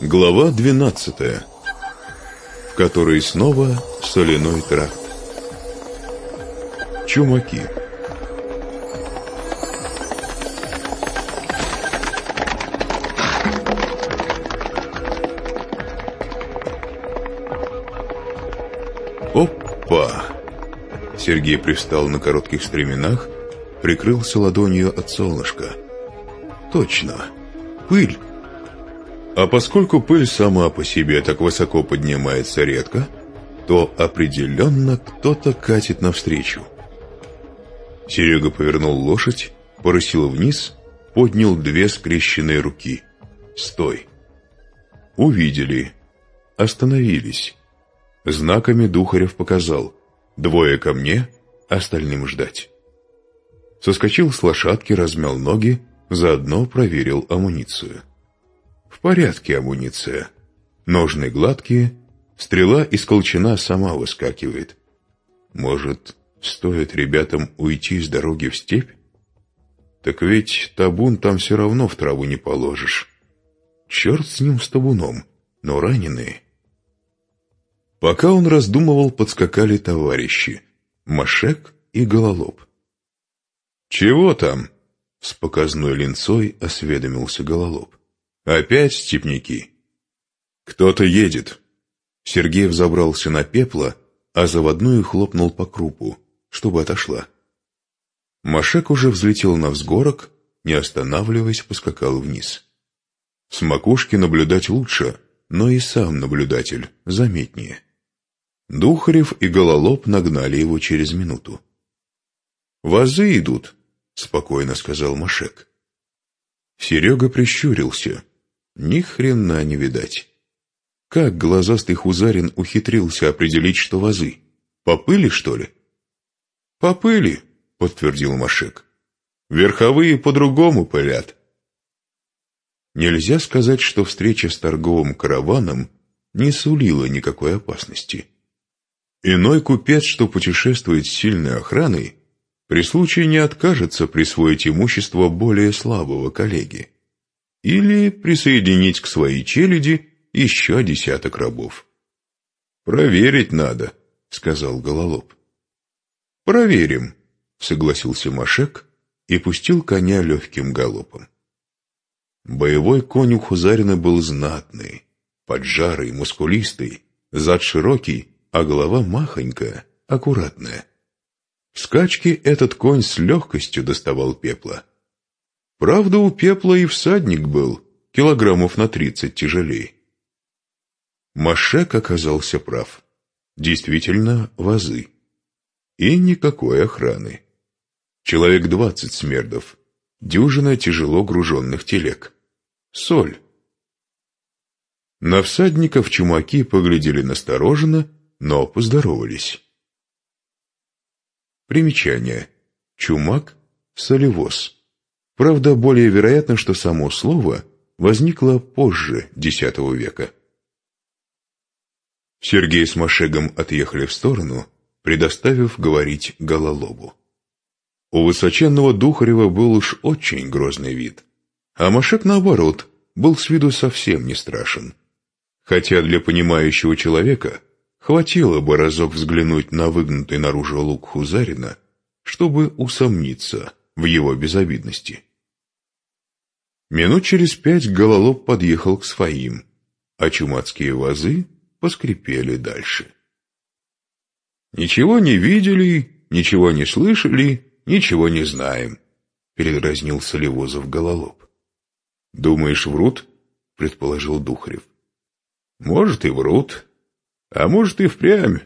Глава 12 В которой снова соляной тракт Чумаки Опа! Сергей привстал на коротких стременах, прикрылся ладонью от солнышка. Точно, пыль. А поскольку пыль сама по себе так высоко поднимается редко, то определенно кто-то катит навстречу. Серега повернул лошадь, порысил вниз, поднял две скрещенные руки. «Стой!» Увидели. Остановились. Знаками Духарев показал. Двое ко мне, остальным ждать. Соскочил с лошадки, размял ноги, заодно проверил амуницию. В порядке амуниция. Ножны гладкие, стрела из колчана сама выскакивает. Может, стоит ребятам уйти с дороги в степь? Так ведь табун там все равно в траву не положишь. Черт с ним с табуном, но раненые. Пока он раздумывал, подскакали товарищи — Машек и Гололоб. «Чего там?» — с показной линцой осведомился Гололоб. «Опять степняки?» «Кто-то едет». Сергей взобрался на пепла, а заводную хлопнул по крупу, чтобы отошла. Машек уже взлетел на взгорок, не останавливаясь, поскакал вниз. С макушки наблюдать лучше, но и сам наблюдатель заметнее. Духарев и Гололоб нагнали его через минуту. «Вазы идут», — спокойно сказал Машек. Серега прищурился. Ни хрена не видать. Как глазастый Хузарин ухитрился определить, что вазы? По пыли, что ли? По пыли, подтвердил Машек. Верховые по-другому пылят. Нельзя сказать, что встреча с торговым караваном не сулила никакой опасности. Иной купец, что путешествует с сильной охраной, при случае не откажется присвоить имущество более слабого коллеги или присоединить к своей челяди еще десяток рабов. «Проверить надо», — сказал Гололоб. «Проверим», — согласился Машек и пустил коня легким галопом. Боевой конь у Хузарина был знатный, поджарый, мускулистый, зад широкий, а голова махонькая, аккуратная. В скачке этот конь с легкостью доставал пепла. Правда, у пепла и всадник был, килограммов на тридцать тяжелее. Машек оказался прав. Действительно, вазы. И никакой охраны. Человек двадцать смердов, дюжина тяжело груженных телег. Соль. На всадников чумаки поглядели настороженно, но поздоровались. Примечание. Чумак – солевоз. Правда, более вероятно, что само слово возникло позже X века. Сергей с Машегом отъехали в сторону, предоставив говорить Гололобу. У высоченного Духарева был уж очень грозный вид, а Машек, наоборот, был с виду совсем не страшен. Хотя для понимающего человека хватило бы разок взглянуть на выгнутый наружу лук Хузарина, чтобы усомниться в его безобидности. Минут через пять гололоб подъехал к своим, а чумацкие вазы поскрипели дальше. «Ничего не видели, ничего не слышали, ничего не знаем», — передразнил Солевозов гололоб. «Думаешь, врут?» — предположил Духарев. «Может, и врут. А может, и впрямь.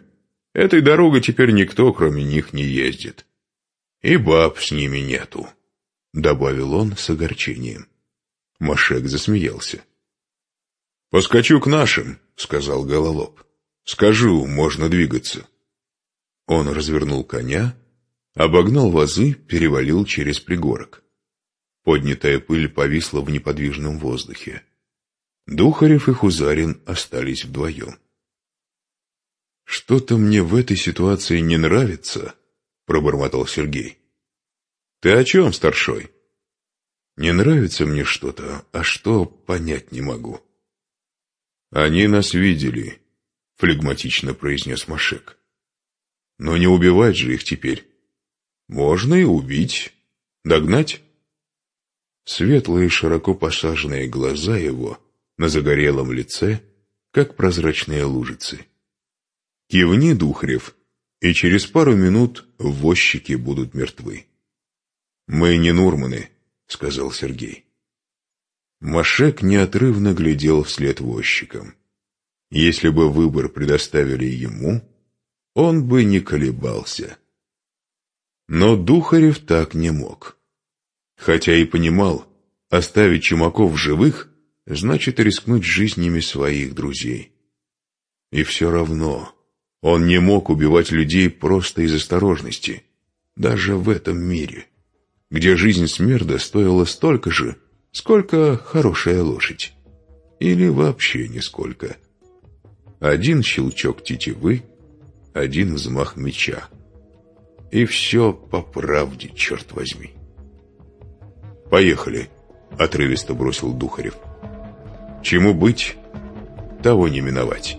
Этой дорогой теперь никто, кроме них, не ездит. И баб с ними нету», — добавил он с огорчением. Машек засмеялся. «Поскочу к нашим», — сказал Гололоб. «Скажу, можно двигаться». Он развернул коня, обогнал вазы, перевалил через пригорок. Поднятая пыль повисла в неподвижном воздухе. Духарев и Хузарин остались вдвоем. «Что-то мне в этой ситуации не нравится», — пробормотал Сергей. «Ты о чем, старшой?» «Не нравится мне что-то, а что, понять не могу». «Они нас видели», — флегматично произнес Машек. «Но не убивать же их теперь. Можно и убить. Догнать?» Светлые, широко посаженные глаза его на загорелом лице, как прозрачные лужицы. Кивни, Духарев, и через пару минут возчики будут мертвы. «Мы не Нурманы», — сказал Сергей. Машек неотрывно глядел вслед возчикам. Если бы выбор предоставили ему, он бы не колебался. Но Духарев так не мог. Хотя и понимал, оставить Чумаков живых значит рискнуть жизнями своих друзей. И все равно он не мог убивать людей просто из осторожности, даже в этом мире, где жизнь Смерда стоила столько же, сколько хорошая лошадь. Или вообще нисколько. Один щелчок тетивы, один взмах меча. И все по правде, черт возьми. «Поехали», — отрывисто бросил Духарев. «Чему быть, того не миновать».